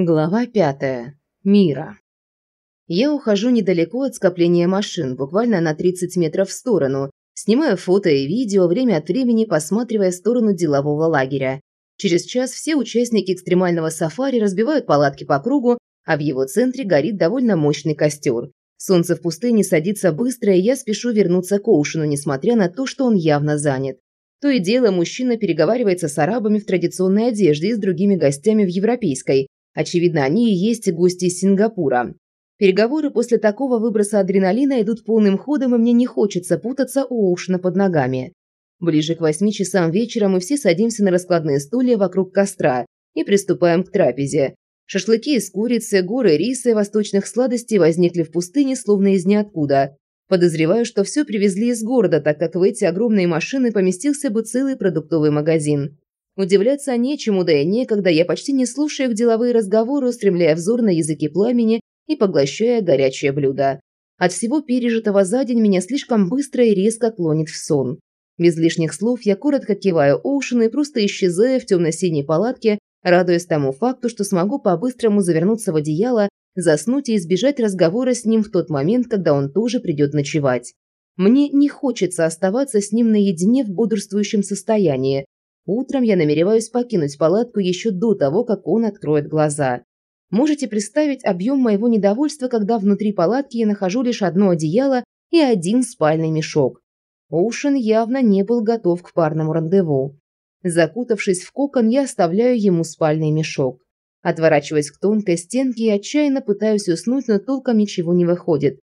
Глава пятая. Мира. Я ухожу недалеко от скопления машин, буквально на 30 метров в сторону, снимаю фото и видео, время от времени посматривая в сторону делового лагеря. Через час все участники экстремального сафари разбивают палатки по кругу, а в его центре горит довольно мощный костер. Солнце в пустыне садится быстро, и я спешу вернуться к Оушену, несмотря на то, что он явно занят. То и дело мужчина переговаривается с арабами в традиционной одежде и с другими гостями в европейской, Очевидно, они и есть гости из Сингапура. Переговоры после такого выброса адреналина идут полным ходом, и мне не хочется путаться у Оушена под ногами. Ближе к восьми часам вечера мы все садимся на раскладные стулья вокруг костра и приступаем к трапезе. Шашлыки из курицы, горы риса и восточных сладостей возникли в пустыне словно из ниоткуда. Подозреваю, что все привезли из города, так как в эти огромные машины поместился бы целый продуктовый магазин. Удивляться нечему, да и некогда, я почти не слушаю их деловые разговоры, устремляя взор на языки пламени и поглощая горячее блюдо. От всего пережитого за день меня слишком быстро и резко клонит в сон. Без лишних слов я коротко киваю Оушену и просто исчезаю в темно-синей палатке, радуясь тому факту, что смогу по-быстрому завернуться в одеяло, заснуть и избежать разговора с ним в тот момент, когда он тоже придет ночевать. Мне не хочется оставаться с ним наедине в бодрствующем состоянии, Утром я намереваюсь покинуть палатку еще до того, как он откроет глаза. Можете представить объем моего недовольства, когда внутри палатки я нахожу лишь одно одеяло и один спальный мешок. Оушен явно не был готов к парному рандеву. Закутавшись в кокон, я оставляю ему спальный мешок. Отворачиваясь к тонкой стенке и отчаянно пытаюсь уснуть, но толком ничего не выходит.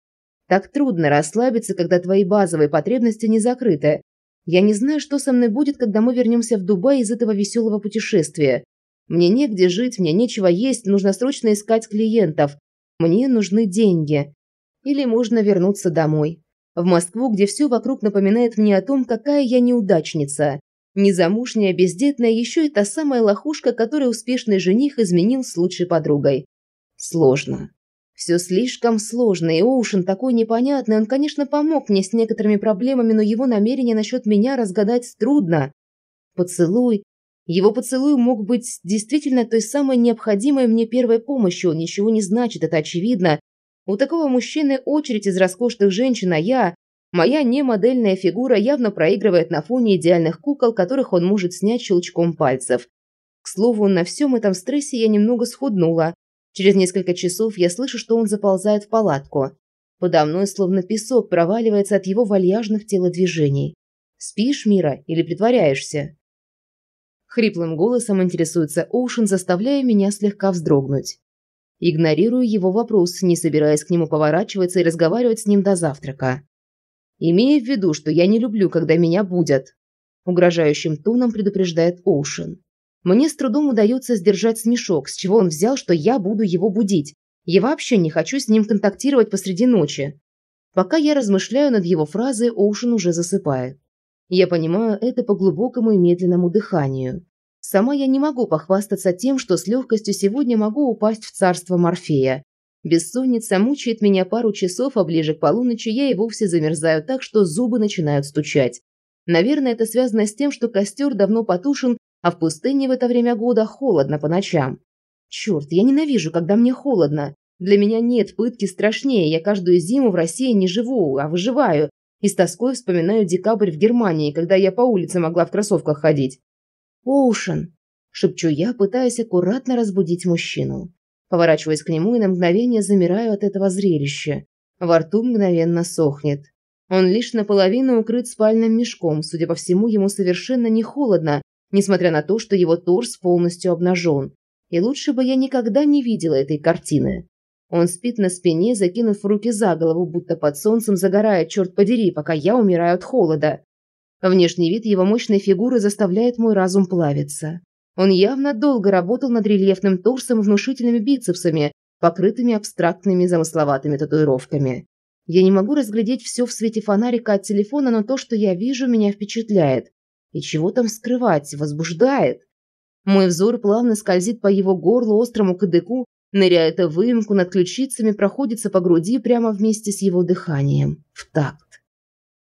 Так трудно расслабиться, когда твои базовые потребности не закрыты, я не знаю, что со мной будет, когда мы вернемся в Дубай из этого веселого путешествия. Мне негде жить, мне нечего есть, нужно срочно искать клиентов. Мне нужны деньги. Или можно вернуться домой. В Москву, где все вокруг напоминает мне о том, какая я неудачница. Незамужняя, бездетная, еще и та самая лохушка, которой успешный жених изменил с лучшей подругой. Сложно. Все слишком сложно, и Оушен такой непонятный. Он, конечно, помог мне с некоторыми проблемами, но его намерение насчет меня разгадать трудно. Поцелуй. Его поцелуй мог быть действительно той самой необходимой мне первой помощью. Ничего не значит, это очевидно. У такого мужчины очередь из роскошных женщин, а я... Моя немодельная фигура явно проигрывает на фоне идеальных кукол, которых он может снять щелчком пальцев. К слову, на всем этом стрессе я немного схуднула. Через несколько часов я слышу, что он заползает в палатку. Подо мной словно песок проваливается от его вальяжных телодвижений. «Спишь, Мира, или притворяешься?» Хриплым голосом интересуется Оушен, заставляя меня слегка вздрогнуть. Игнорирую его вопрос, не собираясь к нему поворачиваться и разговаривать с ним до завтрака. «Имея в виду, что я не люблю, когда меня будят», угрожающим тоном предупреждает Оушен. Мне с трудом удается сдержать смешок, с чего он взял, что я буду его будить. Я вообще не хочу с ним контактировать посреди ночи. Пока я размышляю над его фразой, Оушен уже засыпает. Я понимаю это по глубокому и медленному дыханию. Сама я не могу похвастаться тем, что с легкостью сегодня могу упасть в царство Морфея. Бессонница мучает меня пару часов, а ближе к полуночи я и вовсе замерзаю так, что зубы начинают стучать. Наверное, это связано с тем, что костер давно потушен, а в пустыне в это время года холодно по ночам. Черт, я ненавижу, когда мне холодно. Для меня нет пытки страшнее, я каждую зиму в России не живу, а выживаю. И с тоской вспоминаю декабрь в Германии, когда я по улице могла в кроссовках ходить. «Оушен!» – шепчу я, пытаясь аккуратно разбудить мужчину. Поворачиваясь к нему и на мгновение замираю от этого зрелища. Во рту мгновенно сохнет. Он лишь наполовину укрыт спальным мешком, судя по всему, ему совершенно не холодно, несмотря на то, что его торс полностью обнажен. И лучше бы я никогда не видела этой картины. Он спит на спине, закинув руки за голову, будто под солнцем загорает, черт подери, пока я умираю от холода. Внешний вид его мощной фигуры заставляет мой разум плавиться. Он явно долго работал над рельефным торсом и внушительными бицепсами, покрытыми абстрактными замысловатыми татуировками. Я не могу разглядеть все в свете фонарика от телефона, но то, что я вижу, меня впечатляет. И чего там скрывать, возбуждает. Мой взор плавно скользит по его горлу, острому кадыку, ныряет в выемку над ключицами, проходится по груди прямо вместе с его дыханием. В такт.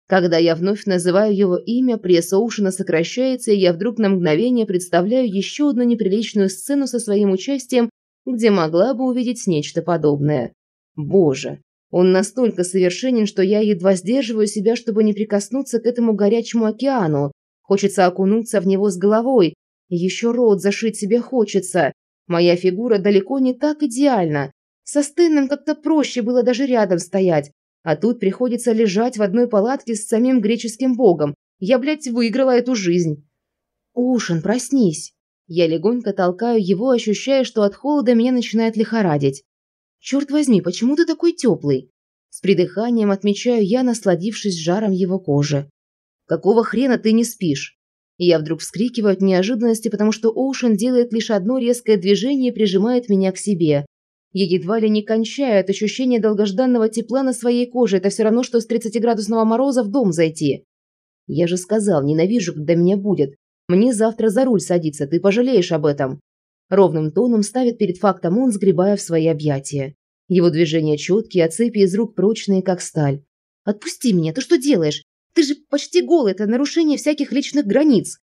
Когда я вновь называю его имя, пресс Оушена сокращается, и я вдруг на мгновение представляю еще одну неприличную сцену со своим участием где могла бы увидеть нечто подобное. Боже, он настолько совершенен, что я едва сдерживаю себя, чтобы не прикоснуться к этому горячему океану. Хочется окунуться в него с головой. Еще рот зашить себе хочется. Моя фигура далеко не так идеальна. Со стынным как-то проще было даже рядом стоять. А тут приходится лежать в одной палатке с самим греческим богом. Я, блядь, выиграла эту жизнь. Ушин, проснись. Я легонько толкаю его, ощущая, что от холода меня начинает лихорадить. Черт возьми, почему ты такой теплый? С придыханием отмечаю я, насладившись жаром его кожи. Какого хрена ты не спишь? Я вдруг вскрикиваю от неожиданности, потому что Оушен делает лишь одно резкое движение и прижимает меня к себе. Я едва ли не кончаю от ощущения долгожданного тепла на своей коже. Это все равно, что с 30-градусного мороза в дом зайти. Я же сказал, ненавижу, когда меня будет. Мне завтра за руль садиться, ты пожалеешь об этом. Ровным тоном ставит перед фактом он, сгребая в свои объятия. Его движения четкие, а цепи из рук прочные, как сталь. «Отпусти меня, ты что делаешь? Ты же почти голый, это нарушение всяких личных границ!»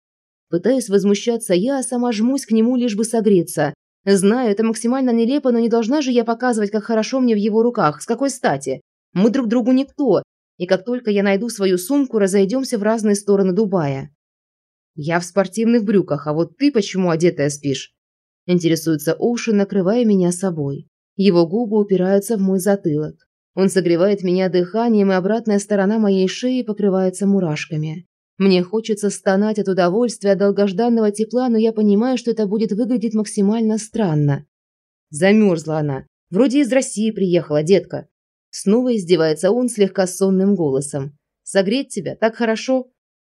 Пытаюсь возмущаться я, сама жмусь к нему, лишь бы согреться. Знаю, это максимально нелепо, но не должна же я показывать, как хорошо мне в его руках. С какой стати? Мы друг другу никто. И как только я найду свою сумку, разойдемся в разные стороны Дубая. Я в спортивных брюках, а вот ты почему одетая спишь? Интересуется Оушен, накрывая меня собой. Его губы упираются в мой затылок. Он согревает меня дыханием, и обратная сторона моей шеи покрывается мурашками. Мне хочется стонать от удовольствия, от долгожданного тепла, но я понимаю, что это будет выглядеть максимально странно. Замерзла она. Вроде из России приехала, детка. Снова издевается он слегка сонным голосом. «Согреть тебя? Так хорошо?»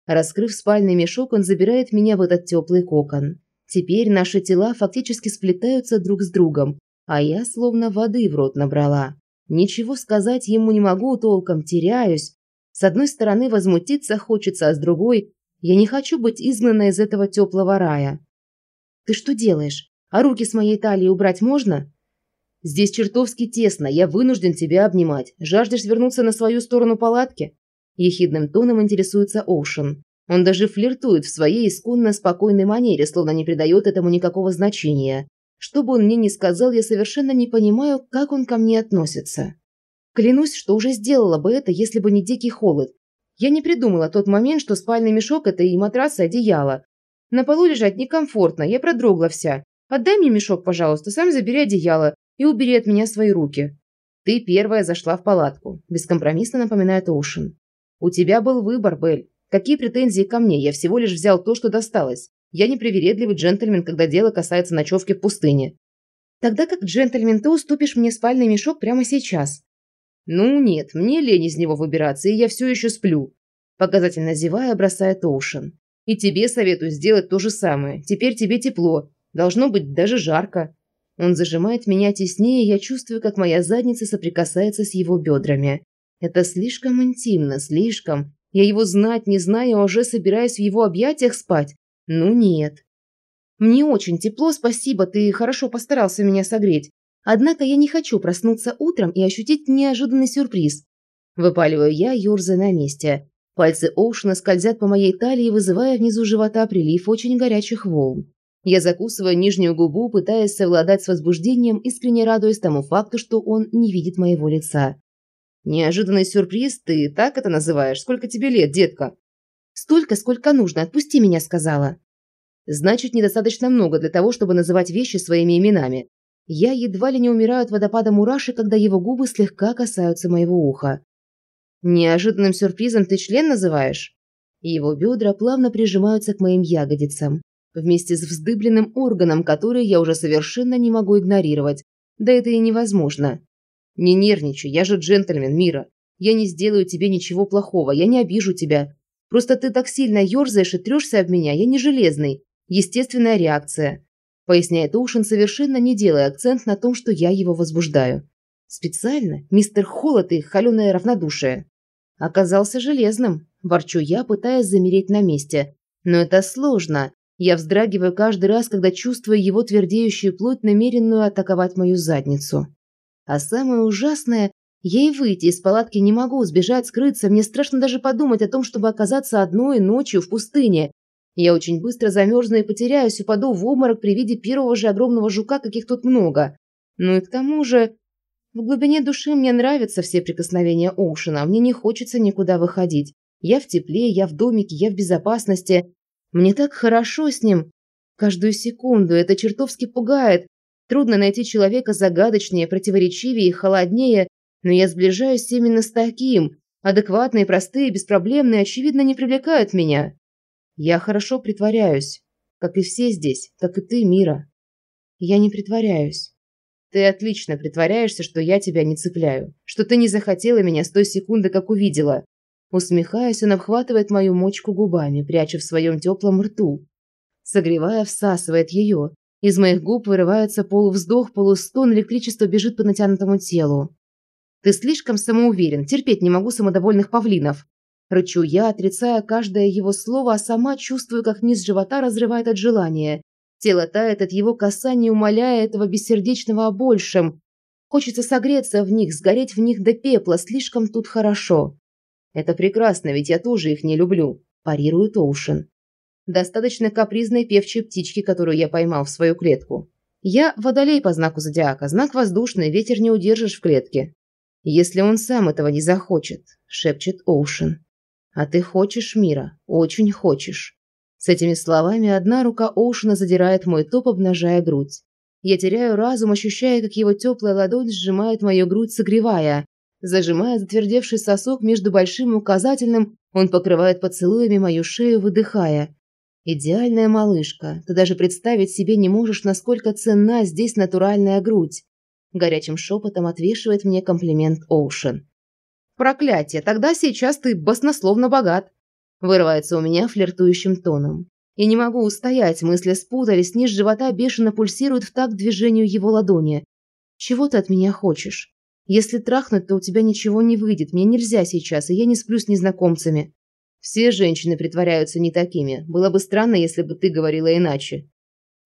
Раскрыв спальный мешок, он забирает меня в этот теплый кокон. Теперь наши тела фактически сплетаются друг с другом, а я словно воды в рот набрала. Ничего сказать ему не могу толком, теряюсь. С одной стороны возмутиться хочется, а с другой я не хочу быть изгнана из этого теплого рая. Ты что делаешь? А руки с моей талии убрать можно? Здесь чертовски тесно, я вынужден тебя обнимать. Жаждешь вернуться на свою сторону палатки? Ехидным тоном интересуется Оушен. Он даже флиртует в своей исконно спокойной манере, словно не придает этому никакого значения. Что бы он мне ни сказал, я совершенно не понимаю, как он ко мне относится. Клянусь, что уже сделала бы это, если бы не дикий холод. Я не придумала тот момент, что спальный мешок – это и матрас, и одеяло. На полу лежать некомфортно, я продрогла вся. Отдай мне мешок, пожалуйста, сам забери одеяло и убери от меня свои руки. Ты первая зашла в палатку, бескомпромиссно напоминает Оушен. У тебя был выбор, Белль. Какие претензии ко мне? Я всего лишь взял то, что досталось. Я не привередливый джентльмен, когда дело касается ночевки в пустыне. Тогда как джентльмен ты уступишь мне спальный мешок прямо сейчас. Ну нет, мне лень из него выбираться, и я все еще сплю. Показательно зевая, бросает Оушен. И тебе советую сделать то же самое. Теперь тебе тепло. Должно быть даже жарко. Он зажимает меня теснее, и я чувствую, как моя задница соприкасается с его бедрами. Это слишком интимно, слишком. Я его знать не знаю, а уже собираюсь в его объятиях спать. Ну нет. Мне очень тепло, спасибо, ты хорошо постарался меня согреть. Однако я не хочу проснуться утром и ощутить неожиданный сюрприз. Выпаливаю я, ерзая на месте. Пальцы Оушена скользят по моей талии, вызывая внизу живота прилив очень горячих волн. Я закусываю нижнюю губу, пытаясь совладать с возбуждением, искренне радуясь тому факту, что он не видит моего лица. «Неожиданный сюрприз, ты так это называешь? Сколько тебе лет, детка?» «Столько, сколько нужно. Отпусти меня», — сказала. «Значит, недостаточно много для того, чтобы называть вещи своими именами. Я едва ли не умираю от водопада мурашек, когда его губы слегка касаются моего уха. Неожиданным сюрпризом ты член называешь?» Его бедра плавно прижимаются к моим ягодицам, вместе с вздыбленным органом, который я уже совершенно не могу игнорировать. Да это и невозможно. Не нервничай, я же джентльмен мира. Я не сделаю тебе ничего плохого, я не обижу тебя. Просто ты так сильно ерзаешь и трешься об меня, я не железный. Естественная реакция. Поясняет Ушин, совершенно не делая акцент на том, что я его возбуждаю. Специально, мистер Холод и холеное равнодушие. Оказался железным, ворчу я, пытаясь замереть на месте. Но это сложно. Я вздрагиваю каждый раз, когда чувствую его твердеющую плоть, намеренную атаковать мою задницу. А самое ужасное, и выйти из палатки не могу, сбежать, скрыться. Мне страшно даже подумать о том, чтобы оказаться одной ночью в пустыне. Я очень быстро замерзну и потеряюсь, упаду в обморок при виде первого же огромного жука, каких тут много. Ну и к тому же, в глубине души мне нравятся все прикосновения Оушена, мне не хочется никуда выходить. Я в тепле, я в домике, я в безопасности. Мне так хорошо с ним. Каждую секунду это чертовски пугает. Трудно найти человека загадочнее, противоречивее и холоднее, но я сближаюсь именно с таким. Адекватные, простые, беспроблемные, очевидно, не привлекают меня. Я хорошо притворяюсь, как и все здесь, как и ты, Мира. Я не притворяюсь. Ты отлично притворяешься, что я тебя не цепляю, что ты не захотела меня с той секунды, как увидела. Усмехаясь, он обхватывает мою мочку губами, пряча в своем теплом рту. Согревая, всасывает ее. Из моих губ вырывается полувздох, полустон, электричество бежит по натянутому телу. Ты слишком самоуверен, терпеть не могу самодовольных павлинов. Рычу я, отрицая каждое его слово, а сама чувствую, как низ живота разрывает от желания. Тело тает от его касания, умоляя этого бессердечного о большем. Хочется согреться в них, сгореть в них до пепла, слишком тут хорошо. Это прекрасно, ведь я тоже их не люблю, парирует Оушен. Достаточно капризной певчей птички, которую я поймал в свою клетку. Я водолей по знаку зодиака, знак воздушный, ветер не удержишь в клетке. Если он сам этого не захочет, шепчет Оушен. А ты хочешь мира, очень хочешь. С этими словами одна рука Оушена задирает мой топ, обнажая грудь. Я теряю разум, ощущая, как его теплая ладонь сжимает мою грудь, согревая. Зажимая затвердевший сосок между большим и указательным, он покрывает поцелуями мою шею, выдыхая. «Идеальная малышка, ты даже представить себе не можешь, насколько ценна здесь натуральная грудь». Горячим шепотом отвешивает мне комплимент Оушен. Проклятие, тогда сейчас ты баснословно богат. Вырывается у меня флиртующим тоном. И не могу устоять, мысли спутались, низ живота бешено пульсирует в такт движению его ладони. Чего ты от меня хочешь? Если трахнуть, то у тебя ничего не выйдет, мне нельзя сейчас, и я не сплю с незнакомцами. Все женщины притворяются не такими. Было бы странно, если бы ты говорила иначе.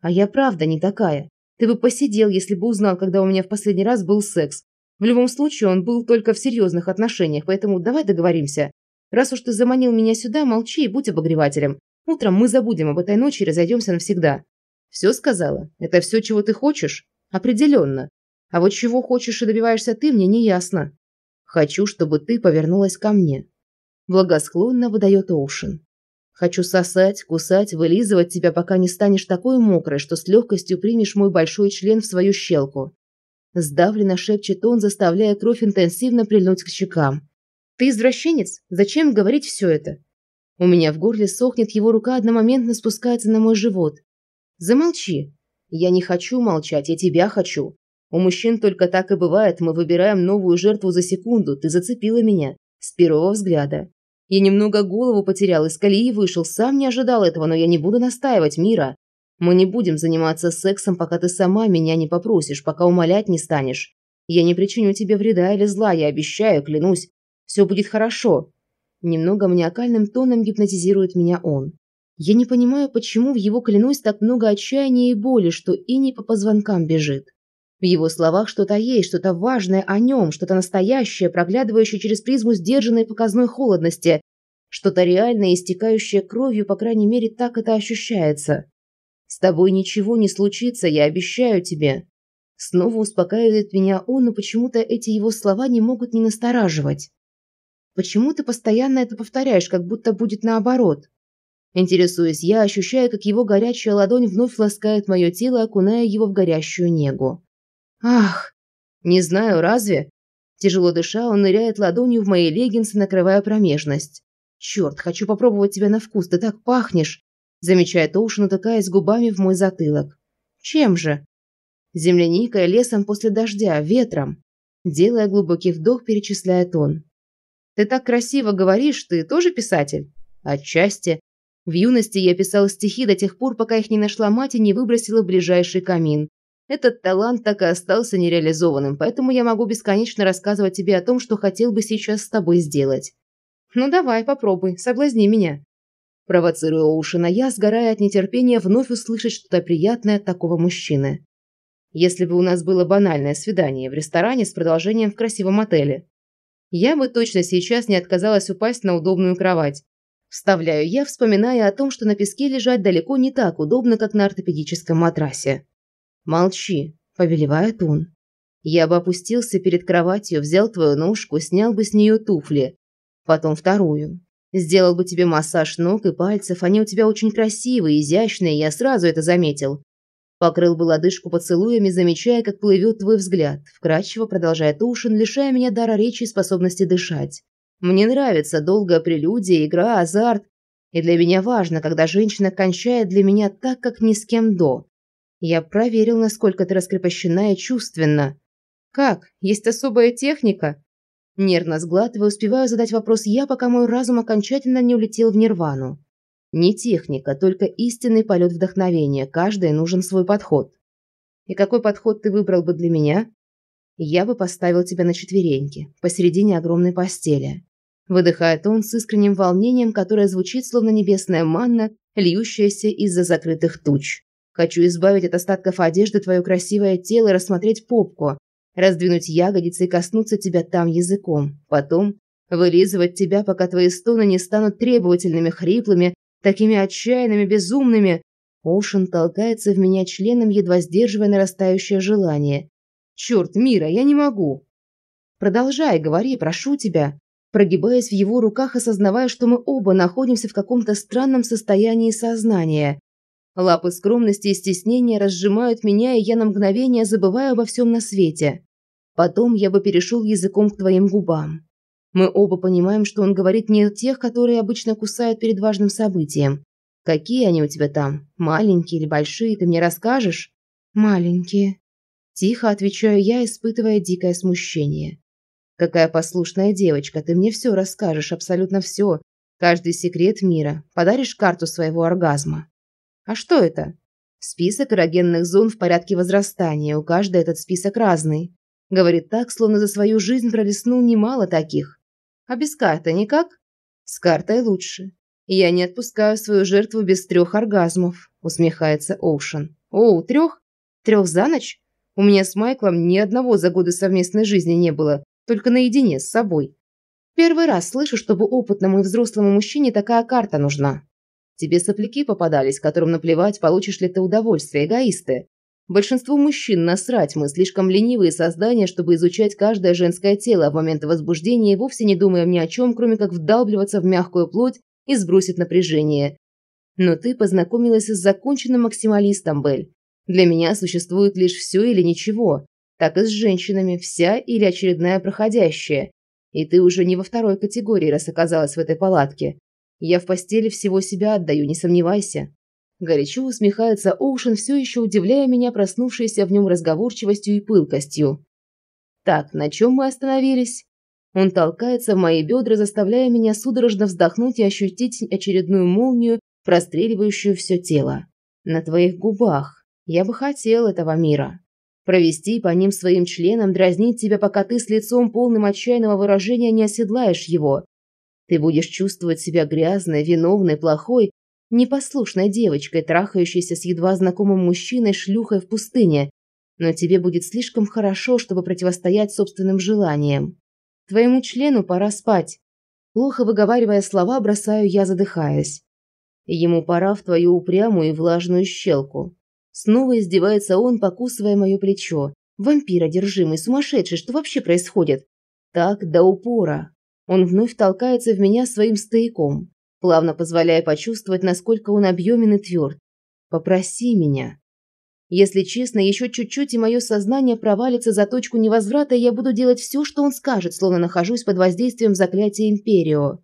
А я правда не такая. Ты бы посидел, если бы узнал, когда у меня в последний раз был секс. В любом случае, он был только в серьезных отношениях, поэтому давай договоримся. Раз уж ты заманил меня сюда, молчи и будь обогревателем. Утром мы забудем об этой ночи и разойдемся навсегда. Все сказала? Это все, чего ты хочешь? Определенно. А вот чего хочешь и добиваешься ты, мне не ясно. Хочу, чтобы ты повернулась ко мне. Благосклонно выдает Оушен. Хочу сосать, кусать, вылизывать тебя, пока не станешь такой мокрой, что с легкостью примешь мой большой член в свою щелку. Сдавленно шепчет он, заставляя кровь интенсивно прильнуть к щекам. «Ты извращенец? Зачем говорить все это?» У меня в горле сохнет, его рука одномоментно спускается на мой живот. «Замолчи!» «Я не хочу молчать, я тебя хочу!» «У мужчин только так и бывает, мы выбираем новую жертву за секунду, ты зацепила меня. С первого взгляда. Я немного голову потерял, из колеи вышел, сам не ожидал этого, но я не буду настаивать, Мира. Мы не будем заниматься сексом, пока ты сама меня не попросишь, пока умолять не станешь. Я не причиню тебе вреда или зла, я обещаю, клянусь. Все будет хорошо. Немного маниакальным тоном гипнотизирует меня он. Я не понимаю, почему в его клянусь так много отчаяния и боли, что и не по позвонкам бежит. В его словах что-то есть, что-то важное о нем, что-то настоящее, проглядывающее через призму сдержанной показной холодности, что-то реальное, истекающее кровью, по крайней мере, так это ощущается. С тобой ничего не случится, я обещаю тебе. Снова успокаивает меня он, но почему-то эти его слова не могут не настораживать. Почему ты постоянно это повторяешь, как будто будет наоборот? Интересуюсь я, ощущая, как его горячая ладонь вновь ласкает мое тело, окуная его в горящую негу. Ах, не знаю, разве? Тяжело дыша, он ныряет ладонью в мои леггинсы, накрывая промежность. Черт, хочу попробовать тебя на вкус, ты так пахнешь замечает Оушен, утыкаясь губами в мой затылок. Чем же? Земляникой, лесом после дождя, ветром. Делая глубокий вдох, перечисляет он. Ты так красиво говоришь, ты тоже писатель? Отчасти. В юности я писал стихи до тех пор, пока их не нашла мать и не выбросила в ближайший камин. Этот талант так и остался нереализованным, поэтому я могу бесконечно рассказывать тебе о том, что хотел бы сейчас с тобой сделать. Ну давай, попробуй, соблазни меня провоцируя Оушена я, сгорая от нетерпения вновь услышать что-то приятное от такого мужчины. Если бы у нас было банальное свидание в ресторане с продолжением в красивом отеле, я бы точно сейчас не отказалась упасть на удобную кровать. Вставляю я, вспоминая о том, что на песке лежать далеко не так удобно, как на ортопедическом матрасе. «Молчи», – повелевает он. «Я бы опустился перед кроватью, взял твою ножку, снял бы с нее туфли. Потом вторую. Сделал бы тебе массаж ног и пальцев, они у тебя очень красивые, изящные, я сразу это заметил. Покрыл бы лодыжку поцелуями, замечая, как плывет твой взгляд. Вкрадчиво продолжает Ушин, лишая меня дара речи и способности дышать. Мне нравится долгая прелюдия, игра, азарт. И для меня важно, когда женщина кончает для меня так, как ни с кем до. Я проверил, насколько ты раскрепощена и чувственна. Как? Есть особая техника? Нервно сглатывая, успеваю задать вопрос я, пока мой разум окончательно не улетел в нирвану. Не техника, только истинный полет вдохновения. Каждый нужен свой подход. И какой подход ты выбрал бы для меня? Я бы поставил тебя на четвереньки, посередине огромной постели. Выдыхает он с искренним волнением, которое звучит словно небесная манна, льющаяся из-за закрытых туч. Хочу избавить от остатков одежды твое красивое тело и рассмотреть попку, раздвинуть ягодицы и коснуться тебя там языком. Потом вылизывать тебя, пока твои стоны не станут требовательными, хриплыми, такими отчаянными, безумными. Оушен толкается в меня членом, едва сдерживая нарастающее желание. Черт, Мира, я не могу. Продолжай, говори, прошу тебя прогибаясь в его руках, осознавая, что мы оба находимся в каком-то странном состоянии сознания. Лапы скромности и стеснения разжимают меня, и я на мгновение забываю обо всем на свете. Потом я бы перешел языком к твоим губам. Мы оба понимаем, что он говорит не о тех, которые обычно кусают перед важным событием. Какие они у тебя там? Маленькие или большие? Ты мне расскажешь? Маленькие. Тихо отвечаю я, испытывая дикое смущение. Какая послушная девочка, ты мне все расскажешь, абсолютно все. Каждый секрет мира. Подаришь карту своего оргазма. А что это? Список эрогенных зон в порядке возрастания. У каждой этот список разный. Говорит так, словно за свою жизнь пролистнул немало таких. А без карты никак? С картой лучше. Я не отпускаю свою жертву без трех оргазмов, усмехается Оушен. О, трех? Трех за ночь? У меня с Майклом ни одного за годы совместной жизни не было только наедине с собой. Первый раз слышу, чтобы опытному и взрослому мужчине такая карта нужна. Тебе сопляки попадались, которым наплевать, получишь ли ты удовольствие, эгоисты. Большинству мужчин насрать, мы слишком ленивые создания, чтобы изучать каждое женское тело в момент возбуждения вовсе не думаем ни о чем, кроме как вдалбливаться в мягкую плоть и сбросить напряжение. Но ты познакомилась с законченным максималистом, Бель. Для меня существует лишь все или ничего так и с женщинами, вся или очередная проходящая. И ты уже не во второй категории, раз оказалась в этой палатке. Я в постели всего себя отдаю, не сомневайся. Горячо усмехается Оушен, все еще удивляя меня проснувшейся в нем разговорчивостью и пылкостью. Так, на чем мы остановились? Он толкается в мои бедра, заставляя меня судорожно вздохнуть и ощутить очередную молнию, простреливающую все тело. На твоих губах. Я бы хотел этого мира провести по ним своим членом, дразнить тебя, пока ты с лицом полным отчаянного выражения не оседлаешь его. Ты будешь чувствовать себя грязной, виновной, плохой, непослушной девочкой, трахающейся с едва знакомым мужчиной шлюхой в пустыне, но тебе будет слишком хорошо, чтобы противостоять собственным желаниям. Твоему члену пора спать. Плохо выговаривая слова, бросаю я, задыхаясь. Ему пора в твою упрямую и влажную щелку. Снова издевается он, покусывая мое плечо. Вампир одержимый, сумасшедший, что вообще происходит? Так до упора. Он вновь толкается в меня своим стояком, плавно позволяя почувствовать, насколько он объемен и тверд. Попроси меня. Если честно, еще чуть-чуть, и мое сознание провалится за точку невозврата, и я буду делать все, что он скажет, словно нахожусь под воздействием заклятия Империо.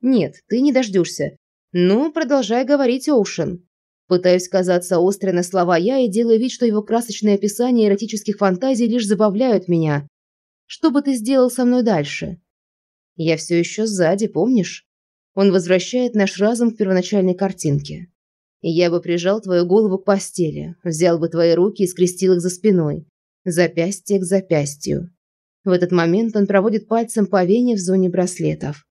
Нет, ты не дождешься. Ну, продолжай говорить, Оушен. Пытаюсь казаться острой на слова я и делаю вид, что его красочные описания эротических фантазий лишь забавляют меня. Что бы ты сделал со мной дальше? Я все еще сзади, помнишь? Он возвращает наш разум к первоначальной картинке. Я бы прижал твою голову к постели, взял бы твои руки и скрестил их за спиной, запястье к запястью. В этот момент он проводит пальцем по вене в зоне браслетов.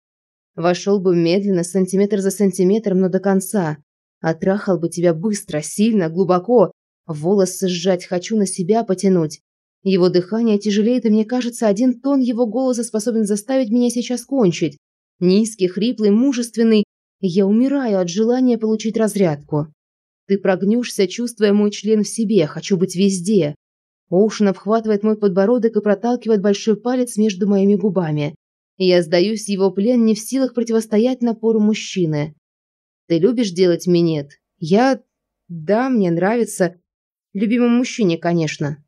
Вошел бы медленно, сантиметр за сантиметром, но до конца, Отрахал бы тебя быстро, сильно, глубоко. Волосы сжать хочу, на себя потянуть. Его дыхание тяжелеет, и мне кажется, один тон его голоса способен заставить меня сейчас кончить. Низкий, хриплый, мужественный. Я умираю от желания получить разрядку. Ты прогнешься, чувствуя мой член в себе, хочу быть везде. Оушен обхватывает мой подбородок и проталкивает большой палец между моими губами. Я сдаюсь его плен, не в силах противостоять напору мужчины. Ты любишь делать минет? Я... Да, мне нравится. Любимому мужчине, конечно.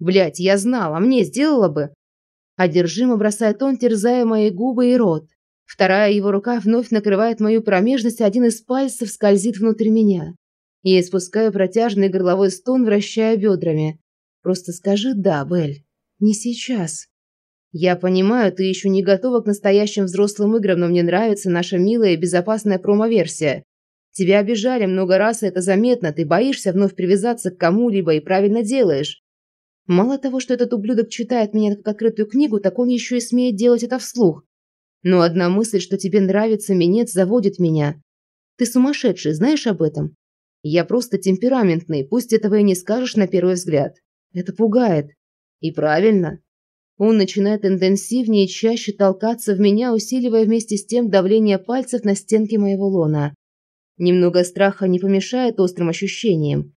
Блять, я знала, а мне сделала бы. Одержимо бросает он, терзая мои губы и рот. Вторая его рука вновь накрывает мою промежность, один из пальцев скользит внутрь меня. Я испускаю протяжный горловой стон, вращая бедрами. Просто скажи «да», Белль. Не сейчас. Я понимаю, ты еще не готова к настоящим взрослым играм, но мне нравится наша милая и безопасная промо-версия. Тебя обижали много раз, и это заметно. Ты боишься вновь привязаться к кому-либо и правильно делаешь. Мало того, что этот ублюдок читает меня как открытую книгу, так он еще и смеет делать это вслух. Но одна мысль, что тебе нравится минет, заводит меня. Ты сумасшедший, знаешь об этом? Я просто темпераментный, пусть этого и не скажешь на первый взгляд. Это пугает. И правильно. Он начинает интенсивнее и чаще толкаться в меня, усиливая вместе с тем давление пальцев на стенки моего лона. Немного страха не помешает острым ощущениям.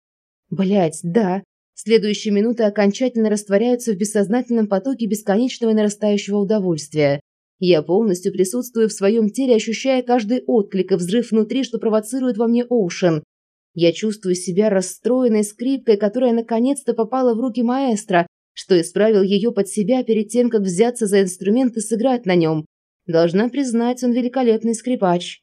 Блять, да. Следующие минуты окончательно растворяются в бессознательном потоке бесконечного нарастающего удовольствия. Я полностью присутствую в своем теле, ощущая каждый отклик и взрыв внутри, что провоцирует во мне Оушен. Я чувствую себя расстроенной скрипкой, которая наконец-то попала в руки маэстро, что исправил ее под себя перед тем, как взяться за инструмент и сыграть на нем. Должна признать, он великолепный скрипач.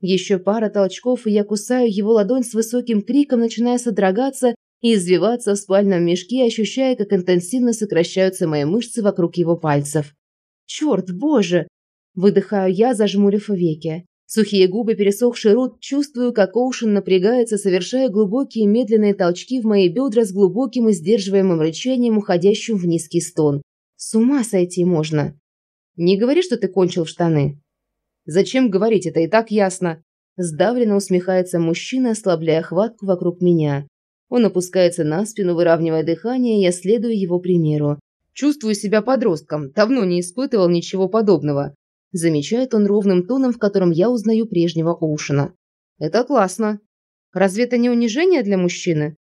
Еще пара толчков, и я кусаю его ладонь с высоким криком, начиная содрогаться и извиваться в спальном мешке, ощущая, как интенсивно сокращаются мои мышцы вокруг его пальцев. Черт, боже! Выдыхаю я, зажмурив веки. Сухие губы, пересохший рот, чувствую, как Оушен напрягается, совершая глубокие медленные толчки в мои бедра с глубоким и сдерживаемым рычанием, уходящим в низкий стон. С ума сойти можно. Не говори, что ты кончил в штаны. Зачем говорить, это и так ясно. Сдавленно усмехается мужчина, ослабляя хватку вокруг меня. Он опускается на спину, выравнивая дыхание, я следую его примеру. Чувствую себя подростком, давно не испытывал ничего подобного. Замечает он ровным тоном, в котором я узнаю прежнего Оушена. Это классно. Разве это не унижение для мужчины?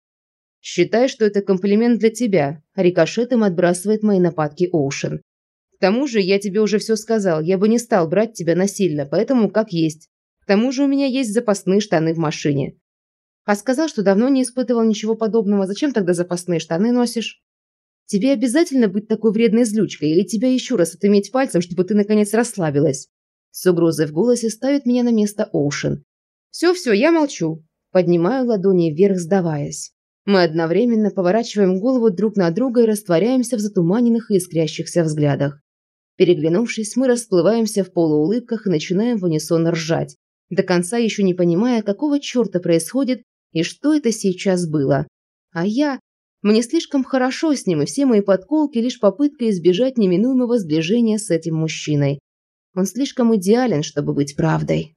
Считай, что это комплимент для тебя. Рикошетом отбрасывает мои нападки Оушен. К тому же, я тебе уже все сказал, я бы не стал брать тебя насильно, поэтому как есть. К тому же у меня есть запасные штаны в машине. А сказал, что давно не испытывал ничего подобного. Зачем тогда запасные штаны носишь? Тебе обязательно быть такой вредной злючкой или тебя еще раз отыметь пальцем, чтобы ты наконец расслабилась?» С угрозой в голосе ставит меня на место Оушен. «Все-все, я молчу». Поднимаю ладони вверх, сдаваясь. Мы одновременно поворачиваем голову друг на друга и растворяемся в затуманенных и искрящихся взглядах. Переглянувшись, мы расплываемся в полуулыбках и начинаем в унисон ржать, до конца еще не понимая, какого черта происходит и что это сейчас было. А я... Мне слишком хорошо с ним, и все мои подколки – лишь попытка избежать неминуемого сближения с этим мужчиной. Он слишком идеален, чтобы быть правдой.